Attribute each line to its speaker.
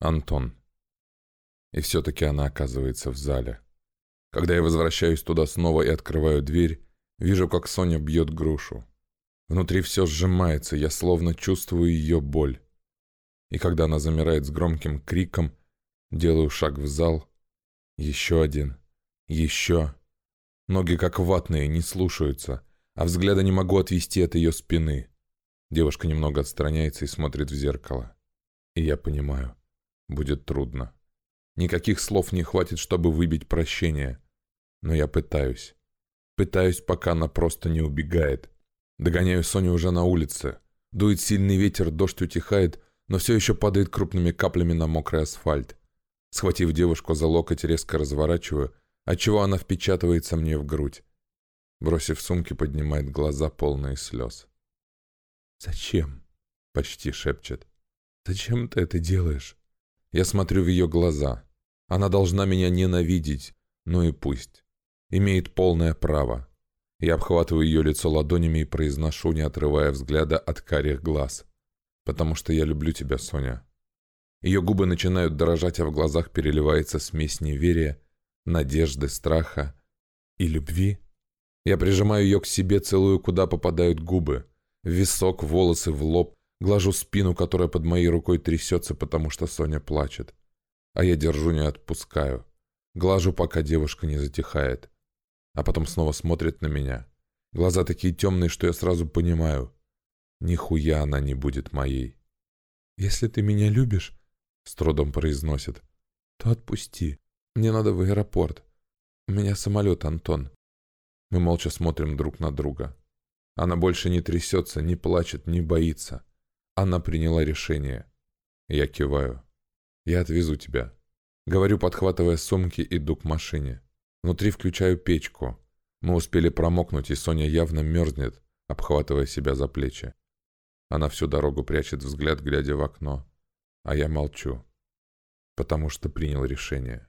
Speaker 1: Антон. И все-таки она оказывается в зале. Когда я возвращаюсь туда снова и открываю дверь, вижу, как Соня бьет грушу. Внутри все сжимается, я словно чувствую ее боль. И когда она замирает с громким криком, делаю шаг в зал. Еще один. Еще. Ноги как ватные, не слушаются, а взгляда не могу отвести от ее спины. Девушка немного отстраняется и смотрит в зеркало. И я понимаю, будет трудно. Никаких слов не хватит, чтобы выбить прощение. Но я пытаюсь. Пытаюсь, пока она просто не убегает. Догоняю Соню уже на улице. Дует сильный ветер, дождь утихает, но все еще падает крупными каплями на мокрый асфальт. Схватив девушку за локоть, резко разворачиваю, отчего она впечатывается мне в грудь. Бросив сумки, поднимает глаза, полные слез. «Зачем?» — почти шепчет. «Зачем ты это делаешь?» Я смотрю в ее глаза. Она должна меня ненавидеть, ну и пусть. Имеет полное право. Я обхватываю ее лицо ладонями и произношу, не отрывая взгляда от карих глаз. «Потому что я люблю тебя, Соня». Ее губы начинают дрожать, а в глазах переливается смесь неверия, надежды, страха и любви. Я прижимаю ее к себе, целую, куда попадают губы. В висок, волосы, в лоб. Глажу спину, которая под моей рукой трясется, потому что Соня плачет. А я держу, не отпускаю. Глажу, пока девушка не затихает а потом снова смотрит на меня. Глаза такие темные, что я сразу понимаю. Нихуя она не будет моей. «Если ты меня любишь», — с трудом произносит, — «то отпусти. Мне надо в аэропорт. У меня самолет, Антон». Мы молча смотрим друг на друга. Она больше не трясется, не плачет, не боится. Она приняла решение. Я киваю. «Я отвезу тебя». Говорю, подхватывая сумки, иду к машине. Внутри включаю печку. Мы успели промокнуть, и Соня явно мерзнет, обхватывая себя за плечи. Она всю дорогу прячет взгляд, глядя в окно. А я молчу, потому что принял решение.